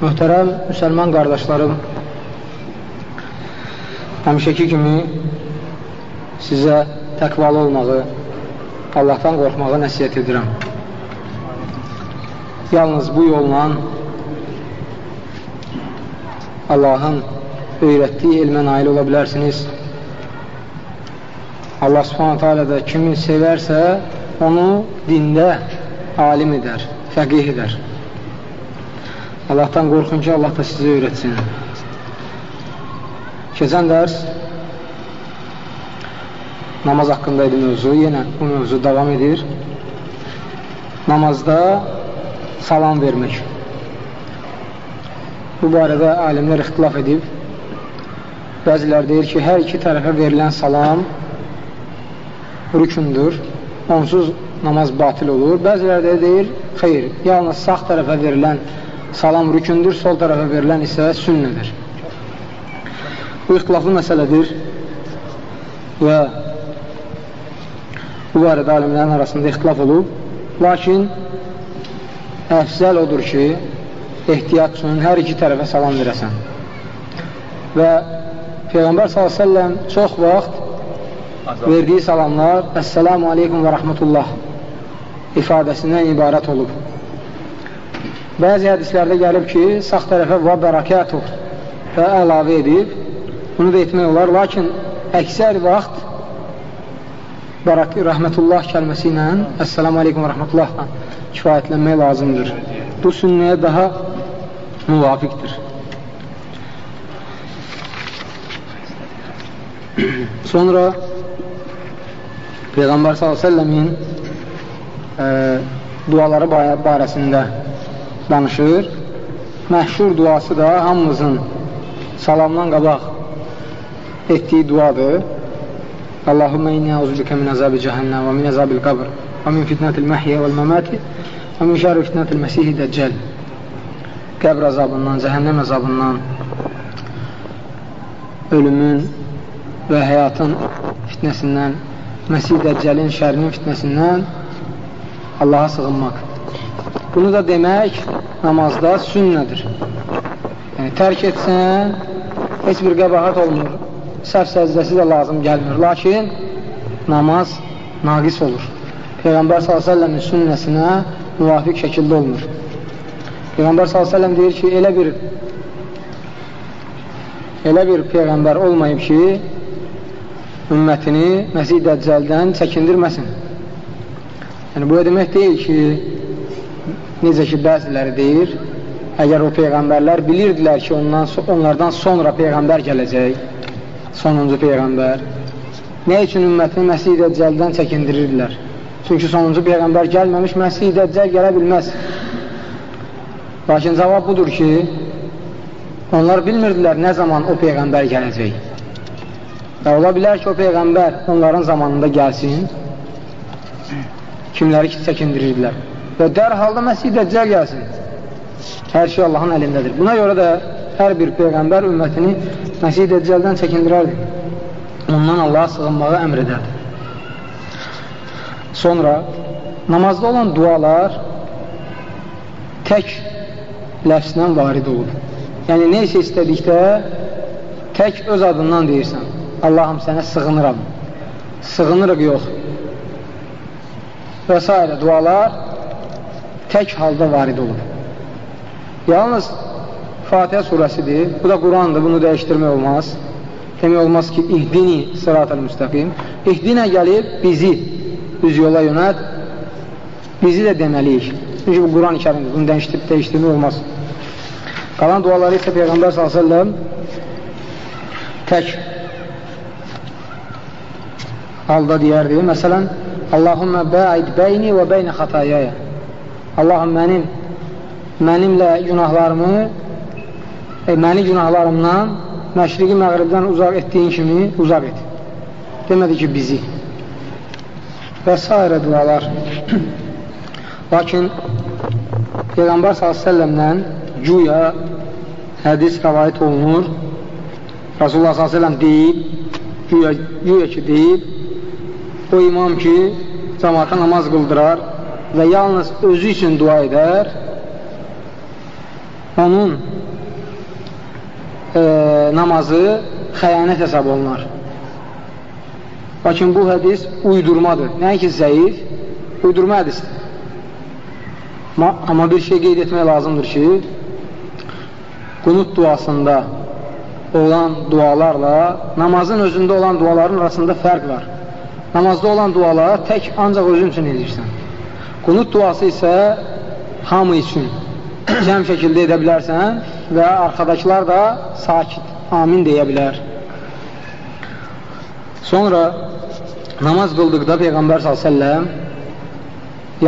Möhtərəm müsəlman qardaşlarım, həmişəki kimi sizə təqvalı olmağı, Allahdan qorxmağı nəsiyyət edirəm. Yalnız bu yolla Allahın öyrətdiyi elmə nail ola bilərsiniz. Allah subhanətə alə də kimi sevərsə, onu dində alim edər, fəqih edər. Allahdan qorxun ki, Allah da sizə öyrətsin. Keçən dərs namaz haqqında idi mövzu, yenə bu mövzu davam edir. Namazda salam vermək. Bu barədə alimlər ixtilaf edib. Bəzilər deyir ki, hər iki tərəfə verilən salam rükündür, onsuz namaz batil olur. Bəzilər də deyir, xeyr, yalnız sağ tərəfə verilən salam rükündür, sol tərəfə verilən isə sünnədir. Bu ixtilaflı məsələdir və bu barədə alimlərin arasında ixtilaf olub. Lakin əfzəl odur ki, ehtiyat üçün hər iki tərəfə salam verəsən. Və Peyğəmbər s.ə.v çox vaxt verdiyi salamlar Əssəlamu aleykum və rəhmətullah ifadəsindən ibarət olub. Bəzi hədislərdə gəlib ki, sağ tərəfə və bərakətuh və əlavə edib, bunu da etmək olar, lakin əksər vaxt bərak rəhmətullah kəlməsi ilə Əssəlamu aleykum və rəhmətullahla kifayətlənmək lazımdır. Bu sünnəyə daha müvafiqdir. Sonra Peyğəmbər s.ə.v-in e, duaları barəsində danışır. Məhşur duası da hamımızın salamdan qabaq etdiyi duadır. Allahümmə inni əuzubikə min əzabi cəhənnəm və min əzabil qabr və min fitnətil məhyə vəl məməti və min şərri fitnətil məsihi dəccəl qəbr əzabından, cəhənnəm əzabından ölümün və həyatın fitnəsindən Məsih Dəccəlin şərinin fitnəsindən Allaha sığınmaq. Bunu da demək namazda sünnədir. Yəni, tərk etsən, heç bir qəbahat olmur. Səhv səzdəsi də lazım gəlmir. Lakin namaz naqis olur. Peyğəmbər s.ə.v-in sünnəsinə müvafiq şəkildə olmur. Peyğəmbər s.ə.v deyir ki, elə bir elə bir Peyğəmbər olmayıb ki, ümmətini Məsih Dəccəldən çəkindirməsin. Yəni, bu demək deyil ki, necə ki, bəziləri deyir, əgər o Peyğəmbərlər bilirdilər ki, ondan, onlardan sonra Peyğəmbər gələcək, sonuncu Peyğəmbər, nə üçün ümmətini Məsih Dəccəldən çəkindirirdilər? Çünki sonuncu Peyğəmbər gəlməmiş, Məsih Dəccəl gələ bilməz. Lakin cavab budur ki, onlar bilmirdilər nə zaman o Peyğəmbər gələcək. Və ola bilər ki, o Peyğəmbər onların zamanında gəlsin, kimləri ki, çəkindirirdilər və dərhalda Məsih Dəccəl gəlsin. Hər şey Allahın əlindədir. Buna görə də hər bir Peyğəmbər ümmətini Məsih Dəccəldən çəkindirərdi. Ondan Allaha sığınmağı əmr edərdi. Sonra namazda olan dualar tək ləfsindən varid olur. Yəni, nə isə istədikdə tək öz adından deyirsən. Allahım sənə sığınıram. Sığınırıq yox. Və s. dualar tək halda varid olub. Yalnız Fatihə surəsidir. Bu da Qurandır, bunu dəyişdirmək olmaz. Demək olmaz ki, ihdini sırat-ül müstəqim. İhdinə gəlib bizi düz yola yönət, bizi də deməliyik. Çünki bu Quran-ı kərimdir, bunu dəyişdirmək olmaz. Qalan duaları isə Peyğəmbər s.ə.v tək halda deyərdi. Məsələn, Allahümmə bəid bəyni və beynə xatayaya. Allahım mənim mənimlə günahlarımı e, məni günahlarımdan məşriqi məğribdən uzaq etdiyin kimi uzaq et. Demədi ki, bizi. Və s. dualar. Lakin Peyğəmbər s.ə.v-dən güya hədis rəvayət olunur. Rasulullah s.ə.v deyib, güya, güya ki deyib, o imam ki, cəmaata namaz qıldırar və yalnız özü üçün dua edər, onun e, namazı xəyanət hesab olunar. Lakin bu hədis uydurmadır. Nəinki zəif, uydurma hədisdir. Amma bir şey qeyd etmək lazımdır ki, qunut duasında olan dualarla namazın özündə olan duaların arasında fərq var. Namazda olan dualar tək ancaq özün üçün edirsən. Qunut duası isə hamı üçün cəm şəkildə edə bilərsən və arxadakılar da sakit, amin deyə bilər. Sonra namaz qıldıqda Peyğəmbər s.ə.v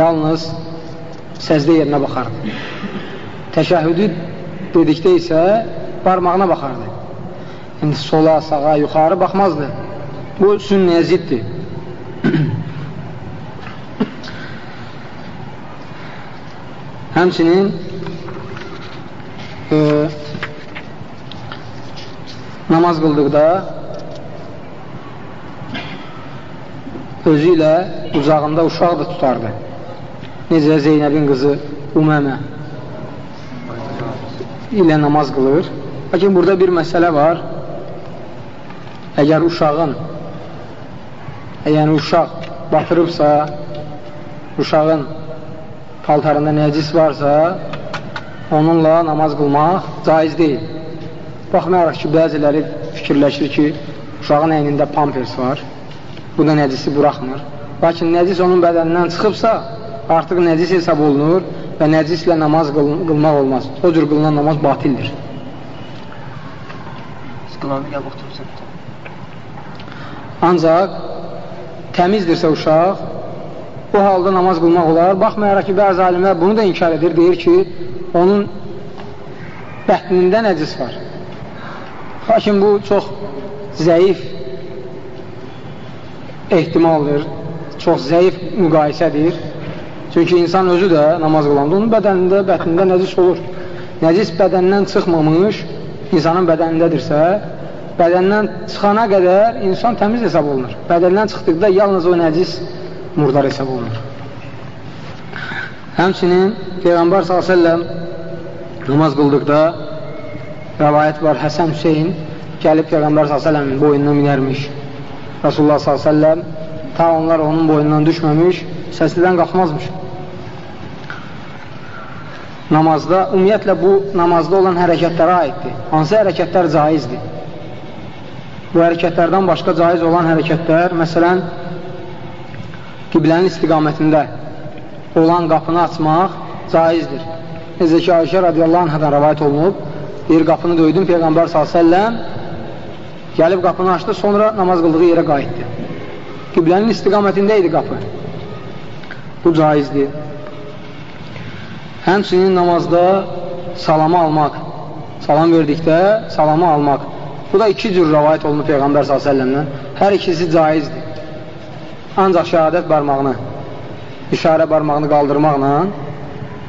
yalnız səzdə yerinə baxardı. Təşəhüdü dedikdə isə barmağına baxardı. İndi sola, sağa, yuxarı baxmazdı. Bu sünnəyə ziddir. Həmçinin e, namaz qıldıqda özü ilə uzağında uşaq da tutardı. Necə Zeynəbin qızı Uməmə ilə namaz qılır. Lakin burada bir məsələ var. Əgər uşağın yəni uşaq batırıbsa, uşağın paltarında nəcis varsa, onunla namaz qılmaq caiz deyil. Baxmayaraq ki, bəziləri fikirləşir ki, uşağın əynində pampers var, bu da nəcisi buraxmır. Lakin nəcis onun bədənindən çıxıbsa, artıq nəcis hesab olunur və nəcislə namaz qıl qılmaq olmaz. O cür qılınan namaz batildir. Ancaq təmizdirsə uşaq, o halda namaz qılmaq olar. Baxmayaraq ki, bəzi alimlər bunu da inkar edir, deyir ki, onun bətnində nəcis var. Lakin bu çox zəif ehtimaldır, çox zəif müqayisədir. Çünki insan özü də namaz qılanda onun bədənində, bətnində nəcis olur. Nəcis bədəndən çıxmamış insanın bədənindədirsə, bədəndən çıxana qədər insan təmiz hesab olunur. Bədəndən çıxdıqda yalnız o nəcis murdar hesab olunur. Həmçinin Peyğəmbər s.ə.v namaz qıldıqda rəvayət var, Həsən Hüseyin gəlib Peyğəmbər s.ə.v-in boyundan minərmiş. Rasulullah s.ə.v ta onlar onun boyundan düşməmiş, səslidən qalxmazmış. Namazda, ümumiyyətlə bu namazda olan hərəkətlərə aiddir. Hansı hərəkətlər caizdir? Bu hərəkətlərdən başqa caiz olan hərəkətlər, məsələn, qiblənin istiqamətində olan qapını açmaq caizdir. Necə ki, Ayşə radiyallahu anhadan rəvayət olunub, bir qapını döydüm, Peyğəmbər s.ə.v gəlib qapını açdı, sonra namaz qıldığı yerə qayıtdı. Qiblənin istiqamətində idi qapı. Bu caizdir. Həmçinin namazda salamı almaq, salam verdikdə salamı almaq. Bu da iki cür rəvayət olunub Peyğəmbər s.ə.v-dən. Hər ikisi caizdir. Ancaq şəhadət barmağını, işarə barmağını qaldırmaqla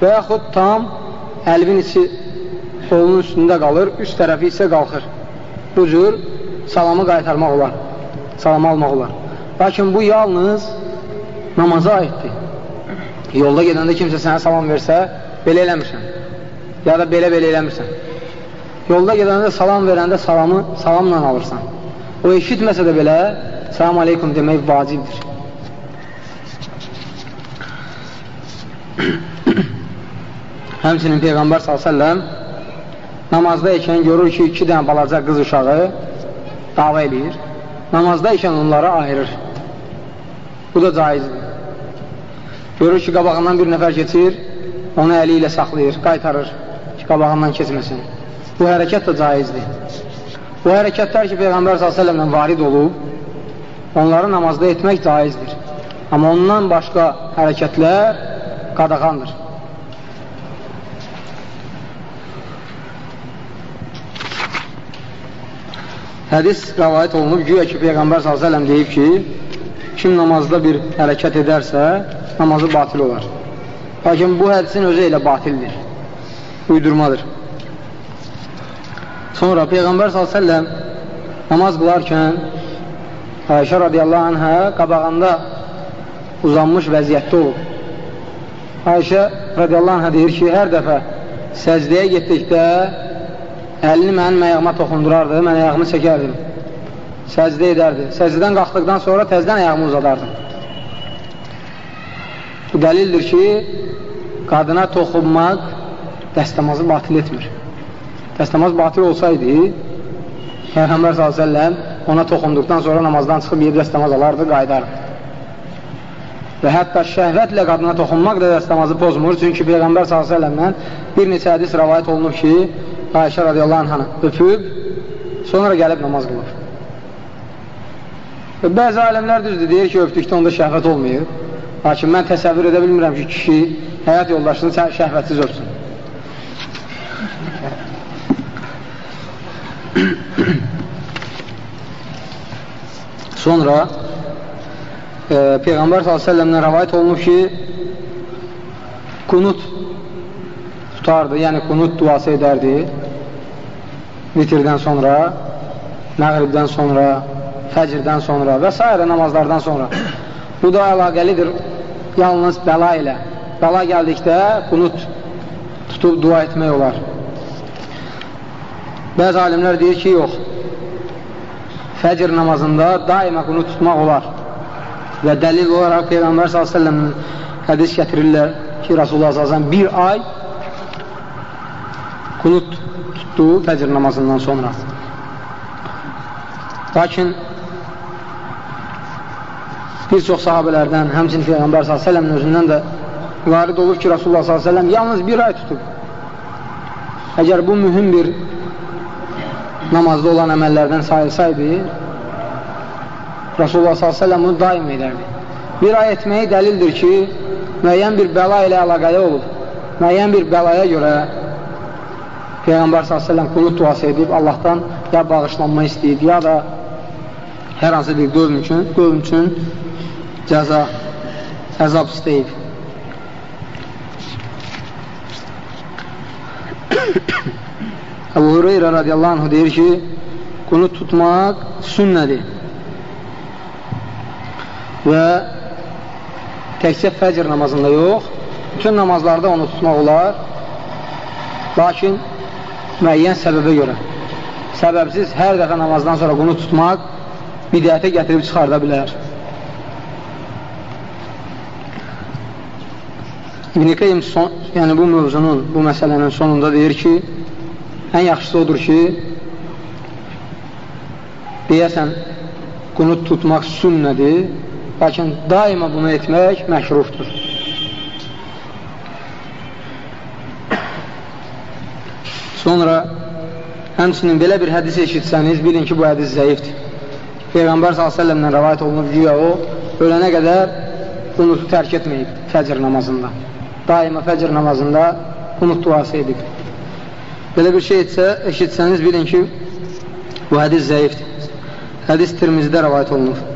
və yaxud tam əlvin içi qolunun üstündə qalır, üst tərəfi isə qalxır. Bu cür salamı qaytarmaq olar, salamı almaq olar. Lakin bu yalnız namaza aiddir. Yolda gedəndə kimsə sənə salam versə, belə eləmirsən. Ya da belə-belə eləmirsən. Yolda gedəndə salam verəndə salamı salamla alırsan. O eşitməsə də belə, salam aleykum demək vacibdir. Həmçinin Peyğəmbər s.ə.v namazda ikən görür ki, iki dənə balaca qız uşağı dava edir. Namazda ikən onları ayırır. Bu da caizdir. Görür ki, qabağından bir nəfər keçir, onu əli ilə saxlayır, qaytarır ki, qabağından keçməsin. Bu hərəkət də caizdir. Bu hərəkətlər ki, Peyğəmbər s.ə.v varid olub, onları namazda etmək caizdir. Amma ondan başqa hərəkətlər qadağandır. Hədis rəvayət olunub, güya ki, Peyğəmbər s.ə.v deyib ki, kim namazda bir hərəkət edərsə, namazı batil olar. Lakin bu hədisin özü elə batildir, uydurmadır. Sonra Peyğəmbər s.ə.v namaz qılarkən Ayşə radiyallahu anhə qabağında uzanmış vəziyyətdə olub. Ayşə radiyallahu anhə deyir ki, hər dəfə səcdəyə getdikdə əlini mənim əyağıma toxundurardı, mən əyağımı çəkərdim. Səcdə edərdi. Səcdədən qalxdıqdan sonra təzdən əyağımı uzadardım. Bu dəlildir ki, qadına toxunmaq dəstəmazı batil etmir. Dəstəmaz batil olsaydı, Peyğəmbər s.ə.v ona toxunduqdan sonra namazdan çıxıb yedi dəstəmaz alardı, qaydardı. Və hətta şəhvətlə qadına toxunmaq da dəstəmazı pozmur. Çünki Peyğəmbər s.ə.v-dən bir neçə hədis rəvayət olunub ki, Ayşə radiyallahu anhını öpüb, sonra gəlib namaz qılır. Və bəzi aləmlər düzdür, deyir ki, öpdükdə onda şəhvət olmayıb. Lakin mən təsəvvür edə bilmirəm ki, kişi həyat yoldaşını şəhvətsiz öpsün. Sonra e, Peyğəmbər s.ə.v-dən rəvayət olunub ki, qunut tutardı, yəni qunut duası edərdi vitirdən sonra, məğribdən sonra, fəcrdən sonra və s. namazlardan sonra. Bu da əlaqəlidir yalnız bəla ilə. Bəla gəldikdə qunut tutub dua etmək olar. Bəzi alimlər deyir ki, yox, fəcr namazında daima qunut tutmaq olar. Və dəlil olaraq Peyğəmbər s.ə.v-in hədis gətirirlər ki, Rasulullah s.ə.v bir ay qunut tutdu fəcr namazından sonra. Lakin bir çox sahabələrdən, həmçin Peyğəmbər s.ə.v-in özündən də varid olur ki, Rasulullah s.ə.v yalnız bir ay tutub. Əgər bu mühüm bir namazda olan əməllərdən sayılsaydı, Rasulullah s.ə.v bunu daim edərdi. Bir ay etməyi dəlildir ki, müəyyən bir bəla ilə əlaqəli olub, müəyyən bir bəlaya görə Peyğəmbər s.ə.v qunut duası edib, Allahdan ya bağışlanma istəyib, ya da hər hansı bir qövm üçün, qövm üçün cəza, əzab istəyib. Əbu Hüreyrə radiyallahu anh deyir ki, qunut tutmaq sünnədir və təkcə fəcr namazında yox, bütün namazlarda onu tutmaq olar, lakin müəyyən səbəbə görə. Səbəbsiz hər dəfə namazdan sonra bunu tutmaq bidətə gətirib çıxarda bilər. İbn-i Qeym son, yəni bu mövzunun, bu məsələnin sonunda deyir ki, ən yaxşısı odur ki, deyəsən, qunut tutmaq sünnədir, Lakin daima bunu etmək məşrufdur. Sonra həmçinin belə bir hədis eşitsəniz, bilin ki, bu hədis zəifdir. Peyğəmbər s.ə.v-lə rəvayət olunub deyə o, ölənə qədər unutu tərk etməyib fəcr namazında. Daima fəcr namazında unut duası edib. Belə bir şey etsə, eşitsəniz, bilin ki, bu hədis zəifdir. Hədis Tirmizdə rəvayət olunur.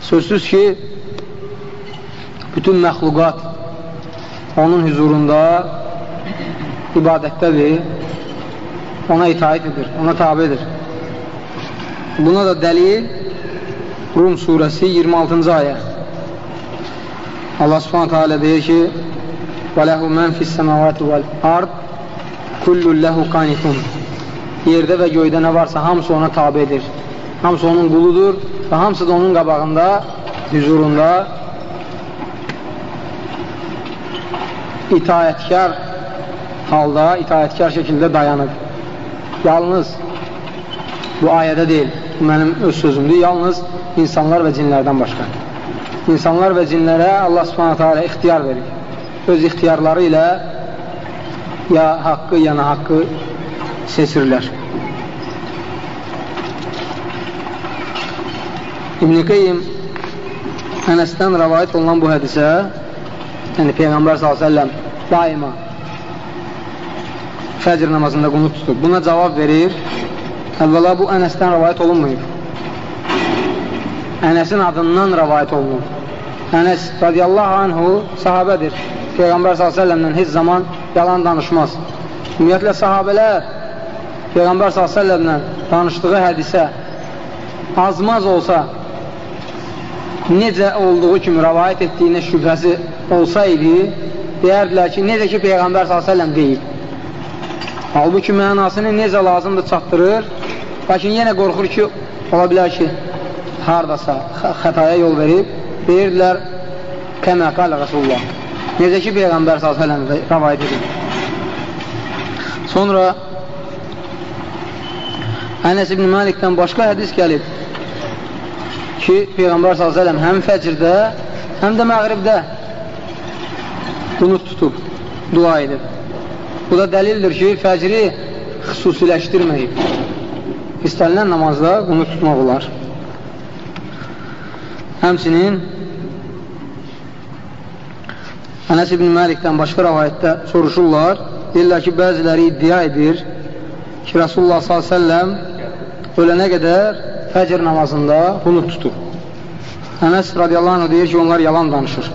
Sözsüz ki, bütün məxluqat onun hüzurunda ibadətdədir, ona itaət edir, ona tabidir. Buna da dəlil Rum surəsi 26-cı ayə. Allah subhanətə alə deyir ki, وَلَهُ مَنْ فِي السَّمَوَاتِ وَالْأَرْضِ كُلُّ لَهُ قَانِتُونَ Yerdə və göydə nə varsa hamısı ona tabidir. Hamısı onun quludur və hamısı da onun qabağında, hüzurunda itayətkar halda, itayətkar şəkildə dayanıb. Yalnız bu ayədə deyil, bu mənim öz sözümdür, yalnız insanlar və cinlərdən başqa. İnsanlar və cinlərə Allah subhanətə alə ixtiyar verir. Öz ixtiyarları ilə ya haqqı, ya haqqı seçirlər. İbn-i Qeym Ənəsdən rəvayət olunan bu hədisə yəni Peyğəmbər s.ə.v daima fəcr namazında qunut tutub. Buna cavab verir. Əvvəla bu Ənəsdən rəvayət olunmayıb. Ənəsin adından rəvayət olunur. Ənəs radiyallahu anhu sahabədir. Peyğəmbər s.ə.v-lə heç zaman yalan danışmaz. Ümumiyyətlə sahabələr Peyğəmbər s.ə.v-lə danışdığı hədisə azmaz olsa necə olduğu kimi rəvayət etdiyinə şübhəsi olsaydı, deyərdilər ki, necə ki Peyğəmbər s.ə.v deyib. Halbuki mənasını necə lazımdır çatdırır, lakin yenə qorxur ki, ola bilər ki, haradasa xətaya yol verib, deyirdilər, kəmə qalə Rasulullah. Necə ki, Peyğəmbər s.ə.v rəvayət edir. Sonra Ənəs ibn Məlikdən başqa hədis gəlib ki, Peyğəmbər s.ə.v həm fəcrdə, həm də məğribdə qunut tutub, dua edib. Bu da dəlildir ki, fəcri xüsusiləşdirməyib. İstənilən namazda qunut tutmaq olar. Həmsinin Ənəs ibn Məlikdən başqa rəvayətdə soruşurlar, deyirlər ki, bəziləri iddia edir ki, Rasulullah s.ə.v ölənə qədər fəcr namazında qunut tutub. Ənəs radiyallahu anh deyir ki, onlar yalan danışır.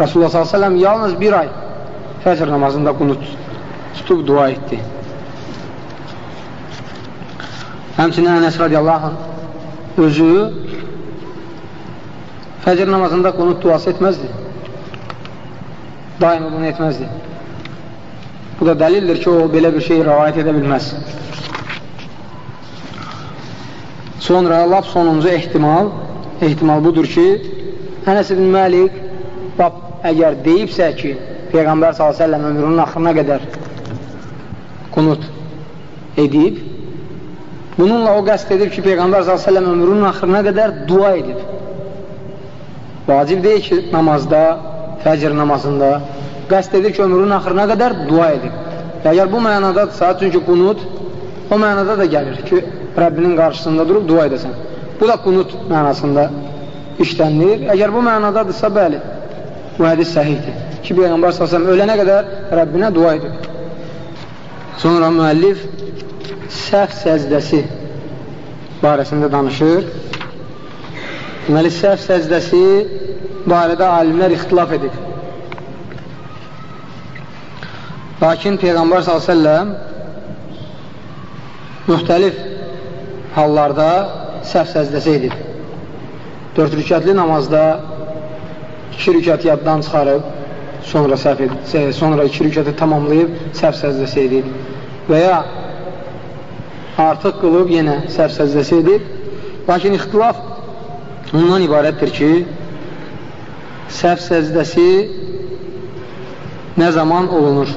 Rasulullah s.ə.v yalnız bir ay fəcr namazında qunut tutub dua etdi. Həmçinin Ənəs radiyallahu anh özü fəcr namazında qunut duası etməzdi daim bunu etməzdi. Bu da dəlildir ki, o belə bir şey rəvayət edə bilməz. Sonra lap sonuncu ehtimal, ehtimal budur ki, Ənəs ibn Məlik lap əgər deyibsə ki, Peyğəmbər s.ə.v ömrünün axırına qədər qunut edib, bununla o qəst edib ki, Peyğəmbər s.ə.v ömrünün axırına qədər dua edib. Vacib deyil ki, namazda fəcr namazında qəst edir ki, ömrünün axırına qədər dua edib. Əgər bu mənadadırsa, çünki qunut o mənada da gəlir ki, Rəbbinin qarşısında durub dua edəsən. Bu da qunut mənasında işlənilir. Əgər bu mənadadırsa, bəli, bu hədis səhihdir. Ki, Peyğəmbər s.ə.v ölənə qədər Rəbbinə dua edib. Sonra müəllif səhv səzdəsi barəsində danışır. Deməli, səhv səzdəsi barədə alimlər ixtilaf edib. Lakin Peyğəmbər s.ə.v müxtəlif hallarda səhv səzdəsi edib. Dörd rükətli namazda iki rükət yaddan çıxarıb, sonra, səhv edib, sonra iki rükəti tamamlayıb səhv səzdəsi edib. Və ya artıq qılıb yenə səhv səzdəsi edib. Lakin ixtilaf ondan ibarətdir ki, səhv səzdəsi nə zaman olunur?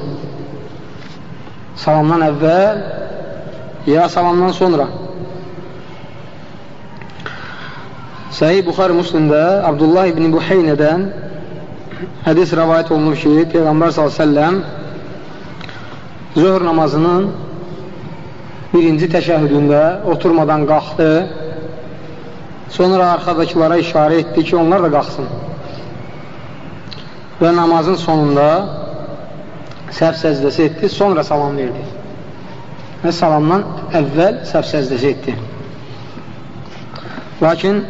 Salamdan əvvəl ya salamdan sonra? Səhih Buxarı Müslimdə Abdullah ibn Buheynədən hədis rəvayət olunur ki, Peyğəmbər s.ə.v zöhr namazının birinci təşəhüdündə oturmadan qalxdı, sonra arxadakılara işarə etdi ki, onlar da qalxsın və namazın sonunda səhv səzdəsi etdi, sonra salam verdi. Və salamdan əvvəl səhv səzdəsi etdi. Lakin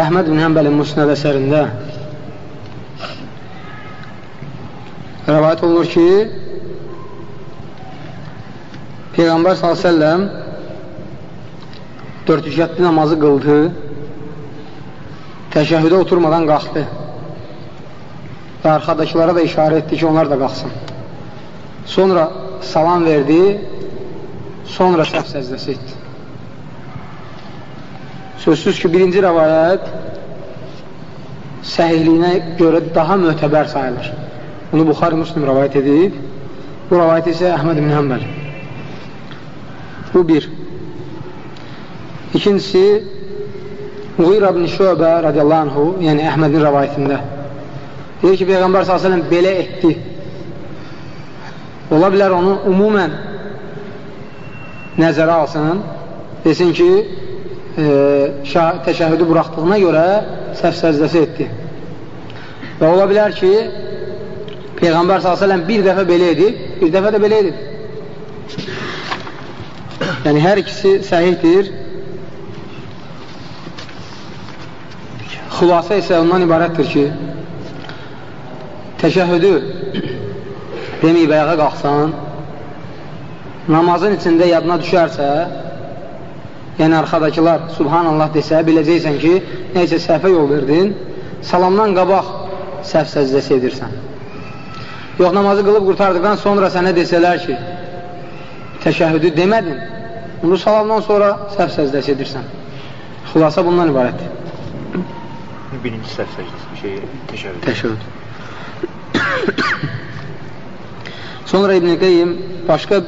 Əhməd bin Həmbəlin Musnəd əsərində rəvayət olunur ki, Peyğəmbər s.ə.v dörd rükətli namazı qıldı təşəhüdə oturmadan qalxdı və arxadakılara da işarə etdi ki, onlar da qalxsın. Sonra salam verdi, sonra səhv səzdəsi etdi. Sözsüz ki, birinci rəvayət səhihliyinə görə daha mötəbər sayılır. Bunu Buxari Müslim rəvayət edib, bu rəvayət isə Əhməd ibn Həmbəl. Bu bir. İkincisi, Muğir ibn Şöbə radiyallahu anhu, yəni Əhmədin rəvayətində deyir ki, Peyğəmbər s.ə.v belə etdi. Ola bilər onu umumən nəzərə alsın, desin ki, e, təşəhüdü buraxdığına görə səhv səzdəsi etdi. Və ola bilər ki, Peyğəmbər s.ə.v bir dəfə belə edib, bir dəfə də belə edib. Yəni, hər ikisi səhihdir. Xülasə isə ondan ibarətdir ki, təşəhüdü deməyib ayağa qalxsan, namazın içində yadına düşərsə, yəni arxadakılar Subhanallah desə, biləcəksən ki, neysə səhvə yol verdin salamdan qabaq səhv səcdəsi edirsən. Yox, namazı qılıb qurtardıqdan sonra sənə desələr ki, təşəhüdü demədin, bunu salamdan sonra səhv səcdəsi edirsən. Xulasa bundan ibarətdir. Birinci səhv səcdəsi, bir şey, təşəhüd. Təşəhüd. sonra İbn-i Qeyyim başqa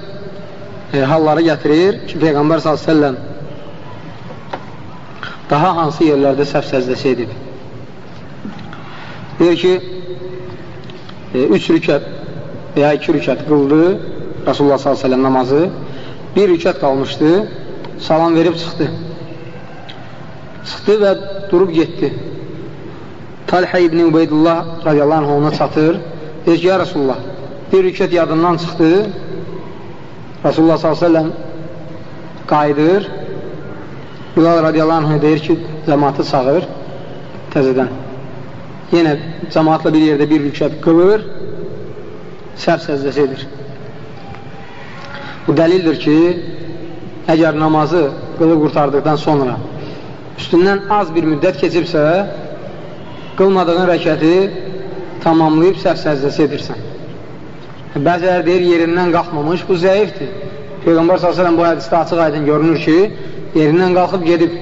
e, halları gətirir ki, Peyğəmbər s.ə.v daha hansı yerlərdə səhv səcdəsi edib. Deyir ki, e, üç rükət və ya iki rükət qıldı Rasulullah s.ə.v namazı, bir rükət qalmışdı, salam verib çıxdı. Çıxdı və durub getdi. Talhə ibn Ubeydullah radiyallahu anh ona çatır, deyir ki, ya Rasulullah, bir rükət yadından çıxdı, Rasulullah s.ə.v qayıdır, Bilal radiyallahu anh deyir ki, cəmatı çağır təzədən. Yenə cəmatla bir yerdə bir rükət qılır, səhv səzdəsi edir. Bu dəlildir ki, əgər namazı qılıb qurtardıqdan sonra üstündən az bir müddət keçibsə, qılmadığın rəkəti tamamlayıb səhv səzdəsi edirsən. Bəzələr deyir, yerindən qalxmamış, bu zəifdir. Peyğəmbər s.ə.v bu hədisdə açıq aydın görünür ki, yerindən qalxıb gedib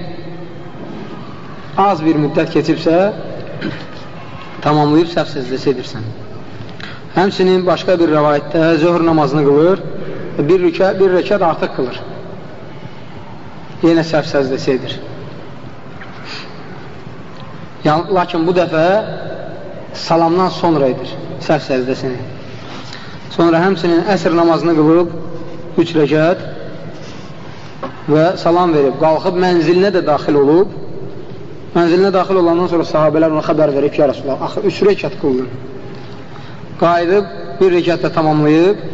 az bir müddət keçibsə, tamamlayıb səhv səzdəsi edirsən. Həmsinin başqa bir rəvayətdə zöhr namazını qılır, bir, rükə, bir rəkət artıq qılır. Yenə səhv səzdəsi edir. Yəni, lakin bu dəfə salamdan sonra edir səhv səzdəsini. Sonra həmsinin əsr namazını qılıb, üç rəkət və salam verib, qalxıb mənzilinə də daxil olub, mənzilinə daxil olandan sonra sahabələr ona xəbər verib ki, ya Rasulullah, axı üç rəkət qıldın. Qayıdıb, bir rəkət də tamamlayıb,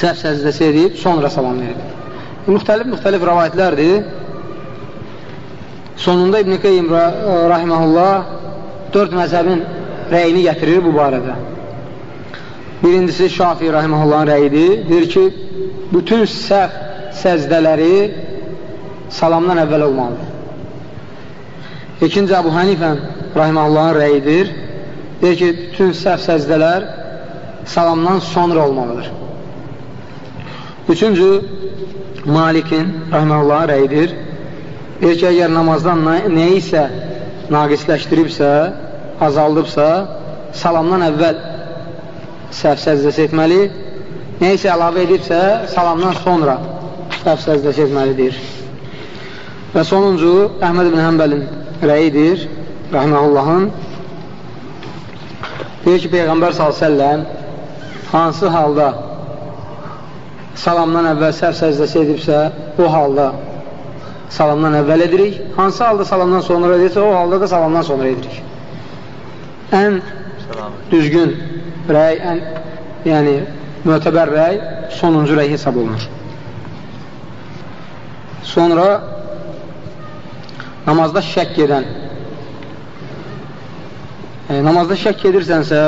səhv səzdəsi edib, sonra salam verib. Müxtəlif-müxtəlif rəvayətlərdir. Sonunda İbn-i Qeym rahiməhullah dörd məzəbin rəyini gətirir bu barədə. Birincisi Şafi rahiməhullahın rəyidir. Deyir ki, bütün səhv səzdələri salamdan əvvəl olmalıdır. İkinci Əbu Hənifən rahiməhullahın rəyidir. Deyir ki, bütün səhv səzdələr salamdan sonra olmalıdır. Üçüncü Malikin rahiməhullahın rəyidir. Deyir ki, əgər namazdan nə isə naqisləşdiribsə, azaldıbsa, salamdan əvvəl səhv səzdəsi etməli, nə isə əlavə edibsə, salamdan sonra səhv səzdəsi etməlidir. Və sonuncu, Əhməd ibn Həmbəlin rəyidir, rəhməhullahın, deyir ki, Peyğəmbər s.ə.v hansı halda salamdan əvvəl səhv səzdəsi edibsə, o halda salamdan əvvəl edirik. Hansı halda salamdan sonra edirsə, o halda da salamdan sonra edirik. Ən düzgün rəy, ən, yəni mötəbər rəy sonuncu rəy hesab olunur. Sonra namazda şək edən e, namazda şək edirsənsə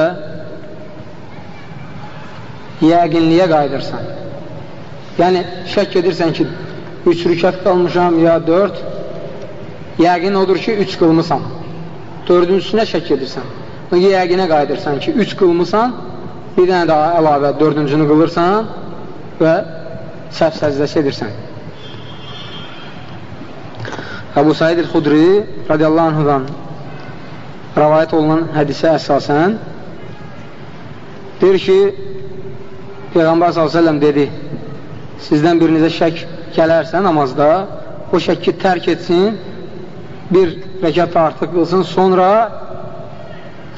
yəqinliyə qayıdırsan. Yəni, şək edirsən ki, üç rükət qalmışam ya dörd, yəqin odur ki, üç qılmısan. Dördüncüsünə şək edirsən. Yəqinə qayıdırsan ki, üç qılmısan, bir dənə daha əlavə dördüncünü qılırsan və səhv səcdəsi edirsən. Əbu Said el-Xudri radiyallahu anhudan rəvayət olunan hədisə əsasən deyir ki, Peyğəmbər s.ə.v dedi, sizdən birinizə şək gələrsə namazda, o şəkki tərk etsin, bir rəkat artıq qılsın, sonra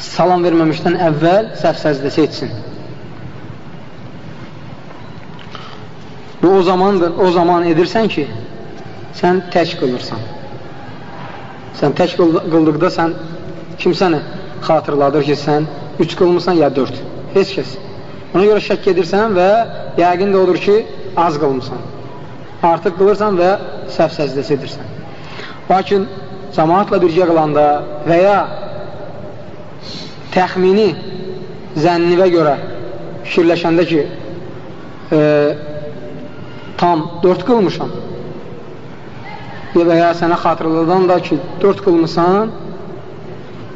salam verməmişdən əvvəl səhv səcdəsi etsin. Bu o zamandır, o zaman edirsən ki, sən tək qılırsan. Sən tək qıldıqda sən kimsəni xatırladır ki, sən üç qılmısan ya dörd. Heç kəs. Ona görə şək edirsən və yəqin də odur ki, az qılmısan. Artıq qılırsan və səhv səcdəsi edirsən. Lakin cəmaatla birgə qılanda və ya təxmini zənnivə görə fikirləşəndə ki, e, tam dörd qılmışam və ya sənə xatırladan da ki, dörd qılmısan,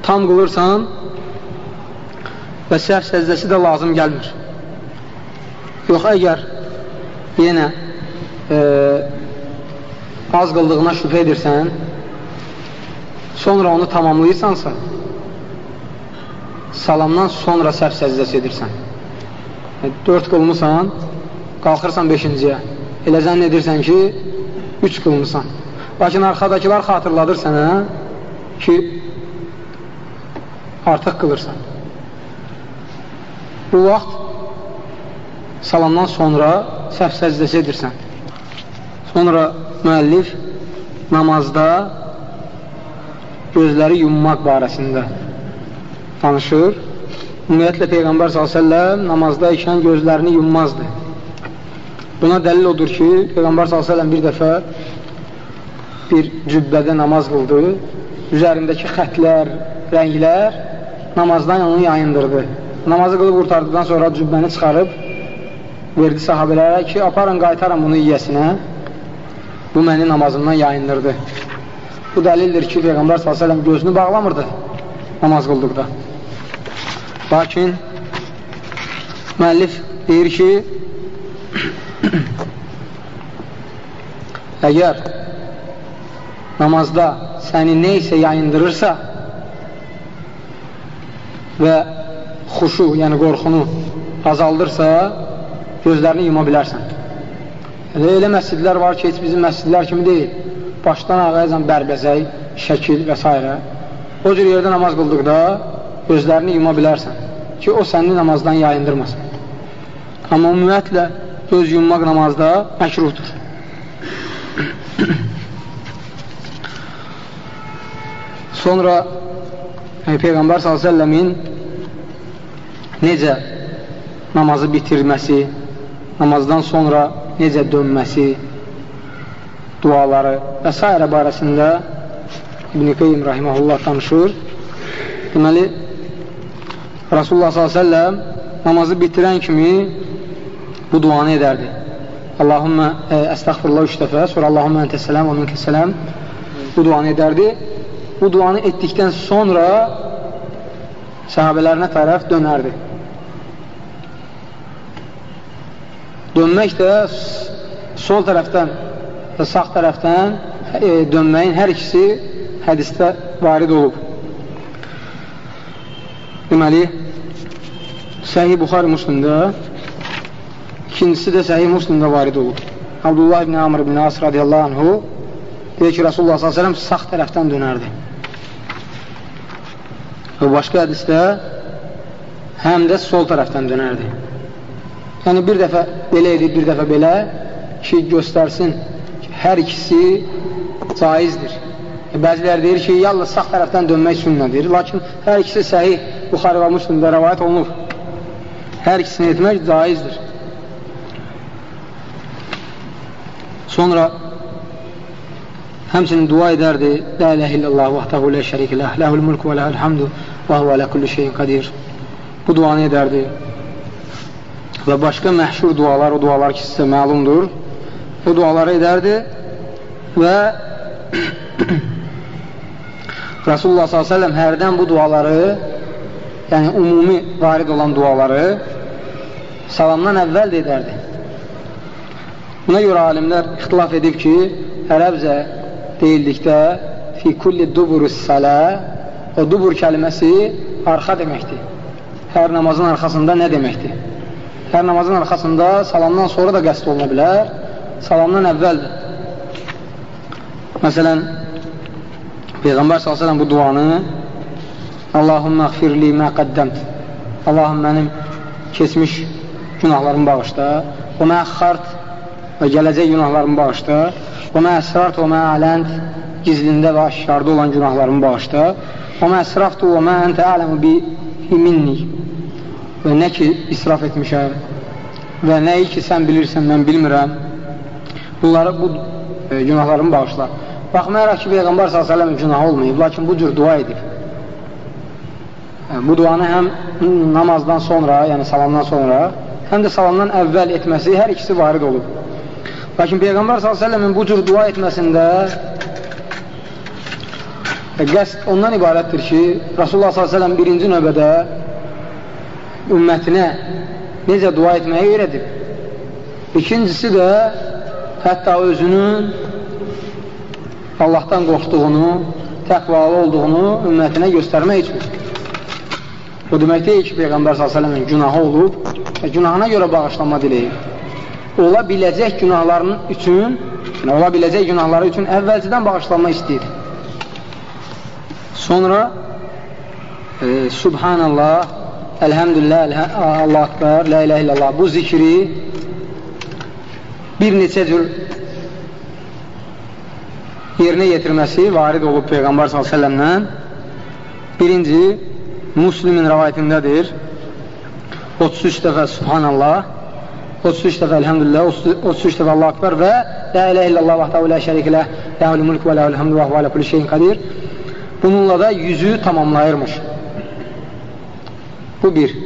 tam qılırsan və səhv səzdəsi də lazım gəlmir. Yox, əgər yenə e, az qıldığına şübhə edirsən, sonra onu tamamlayırsansa, salamdan sonra səhv səzdəsi edirsən. E, dörd qılmısan, qalxırsan beşinciyə. Elə zənn edirsən ki, üç qılmısan. Lakin arxadakılar xatırladır sənə ki, artıq qılırsan. Bu vaxt salamdan sonra səhv səzdəsi edirsən. Sonra müəllif namazda gözləri yummaq barəsində danışır. Ümumiyyətlə Peyğəmbər s.ə.v namazda ikən gözlərini yummazdı. Buna dəlil odur ki, Peyğəmbər s.ə.v bir dəfə bir cübbədə namaz qıldı. Üzərindəki xətlər, rənglər namazdan onu yayındırdı. Namazı qılıb qurtardıqdan sonra cübbəni çıxarıb verdi sahabələrə ki, aparın, qaytaran bunu yiyəsinə. Bu məni namazımdan yayındırdı. Bu dəlildir ki, Peyğəmbər s.ə.v gözünü bağlamırdı namaz qıldıqda. Lakin müəllif deyir ki, əgər namazda səni nə isə yayındırırsa və xuşu, yəni qorxunu azaldırsa, gözlərini yuma bilərsən. Elə, elə məscidlər var ki, heç bizim məscidlər kimi deyil. Başdan ağayacan bərbəzək, şəkil və s. O cür yerdə namaz qıldıqda gözlərini yuma bilərsən ki, o səni namazdan yayındırmasın. Amma ümumiyyətlə, göz yummaq namazda məkruhdur. Sonra e, Peyğəmbər s.ə.v-in necə namazı bitirməsi, namazdan sonra necə dönməsi, duaları və s. barəsində İbn-i Qeym Rahiməhullah danışır. Deməli, Rasulullah s.ə.v namazı bitirən kimi bu duanı edərdi. Allahümmə e, əstəxfirullah üç dəfə, sonra Allahümmə əntəsələm və minkəsələm bu duanı edərdi. Bu duanı etdikdən sonra səhabələrinə tərəf dönərdi. Dönmək də sol tərəfdən və sağ tərəfdən e, dönməyin hər ikisi hədisdə varid olub. Deməli, Səhih Buxari Müslimdə ikincisi də Səhih Müslimdə varid olub. Abdullah ibn Amr ibn As radiyallahu anhu deyir ki, Rasulullah s.ə.v sağ tərəfdən dönərdi. Və başqa hədisdə həm də sol tərəfdən dönərdi. Yəni, bir dəfə belə edib, bir dəfə belə ki, göstərsin ki, hər ikisi caizdir. E, bəziləri deyir ki, yalnız sağ tərəfdən dönmək sünnədir. Lakin hər ikisi səhih Buxarı və Müslimdə rəvayət olunur. Hər ikisini etmək caizdir. Sonra həmsinin dua edərdi La ilahe illallah vahdahu la şərikə ləh ləhul mulku və ləhul hamdu və huvə alə kulli şeyin qadir bu duanı edərdi və başqa məhşur dualar, o dualar ki, sizə məlumdur, o duaları edərdi və Rasulullah s.ə.v hərdən bu duaları, yəni ümumi varid olan duaları salamdan əvvəl də edərdi. Buna görə alimlər ixtilaf edib ki, ərəbcə deyildikdə fi kulli duburus salə o dubur kəlməsi arxa deməkdir. Hər namazın arxasında nə deməkdir? hər namazın arxasında salamdan sonra da qəsd oluna bilər, salamdan əvvəldir. Məsələn, Peyğəmbər s.ə.v bu duanı Allahümmə əxfirli mə qəddəmt Allahım mənim keçmiş günahlarımı bağışda və mə əxxart və gələcək günahlarımı bağışda və mə əsrart və mə ələnd gizlində və aşkarda olan günahlarımı bağışda və mə əsraftu və mə əntə aləmü bi minni və nə ki israf etmişəm və nəyi ki sən bilirsən, mən bilmirəm. Bunları, bu e, günahlarımı bağışla. Baxmayaraq ki, Peyğəmbər s.ə.v günah olmayıb, lakin bu cür dua edib. E, bu duanı həm namazdan sonra, yəni salamdan sonra həm də salamdan əvvəl etməsi hər ikisi varid olub. Lakin Peyğəmbər s.ə.v-in bu cür dua etməsində qəsd ondan ibarətdir ki, Rasulullah s.ə.v birinci növbədə ümmətinə necə dua etməyi öyrədib. İkincisi də hətta özünün Allahdan qorxduğunu, təqvalı olduğunu ümmətinə göstərmək üçün. O demək deyil ki, Peyğəmbər s.ə.v-in günahı olub və günahına görə bağışlanma diləyir. Ola biləcək günahlarının üçün, yəni ola biləcək günahları üçün əvvəlcədən bağışlanma istəyir. Sonra e, Subhanallah, Elhamdülillah, Elhə Allah Akbar, La ilahe illallah bu zikri bir neçə cür yerinə yetirməsi varid olub Peyğəmbər s.ə.v-dən. Birinci, Muslimin rəvayətindədir. 33 dəfə Subhanallah, 33 dəfə Elhamdülillah, 33 dəfə Allah Akbar və La ilə illallah vahdahu la şəriklə, ləhul mülk və ləhul həmd və huvə alə kulli şeyin qadir. Bununla da yüzü tamamlayırmış. Bu bir.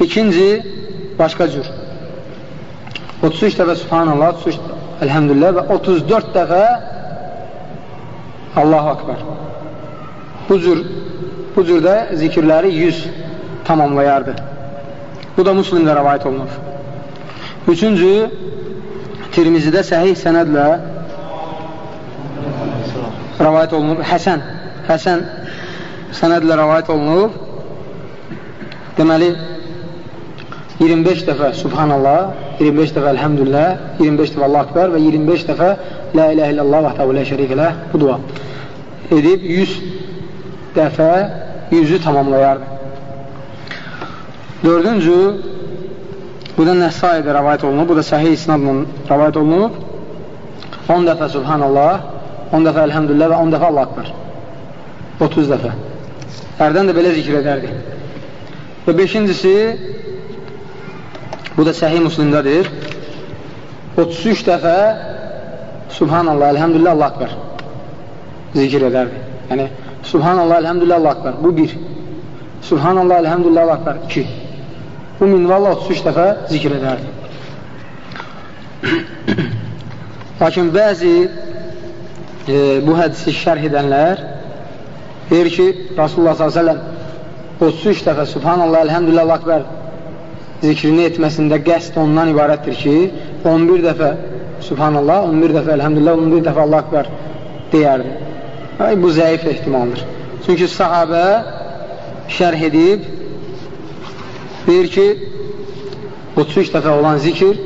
İkinci, başqa cür. 33 dəfə Subhanallah, 33 Elhamdülillah və 34 dəfə Allahu Akbar. Bu cür, bu cürdə zikirləri 100 tamamlayardı. Bu da Müslimdə rəvayət olunur. Üçüncü, Tirmizidə səhih sənədlə rəvayət olunur. Həsən, Həsən sənədlə rəvayət olunur. Deməli, 25 dəfə Subhanallah, 25 dəfə Elhamdülillah, 25 dəfə Allah Akbar və 25 dəfə La ilahe illallah vahdahu la şərikə ləh bu dua edib 100 dəfə yüzü tamamlayardı. Dördüncü, bu da Nəsaidə rəvayət olunub, bu da səhih isnadla rəvayət olunub. 10 dəfə Subhanallah, 10 dəfə Elhamdülillah və 10 dəfə Allah Akbar. 30 dəfə. Hərdən də belə zikr edərdi. Və beşincisi, bu da səhih muslimdədir. 33 dəfə Subhanallah, Elhamdülillah, Allah Akbar zikr edərdi. Yəni, Subhanallah, Elhamdülillah, Allah Akbar. Bu bir. Subhanallah, Elhamdülillah, Allah Akbar. İki. Bu minvalla 33 dəfə zikr edərdi. Lakin bəzi e, bu hədisi şərh edənlər deyir ki, Rasulullah s.ə.v 33 dəfə Subhanallah, Elhamdülillah, Allah Akbar zikrini etməsində qəsd ondan ibarətdir ki, 11 dəfə Subhanallah, 11 dəfə Elhamdülillah, 11 dəfə Allah Akbar deyərdi. Bu zəif ehtimaldır. Çünki sahabə şərh edib deyir ki 33 dəfə olan zikir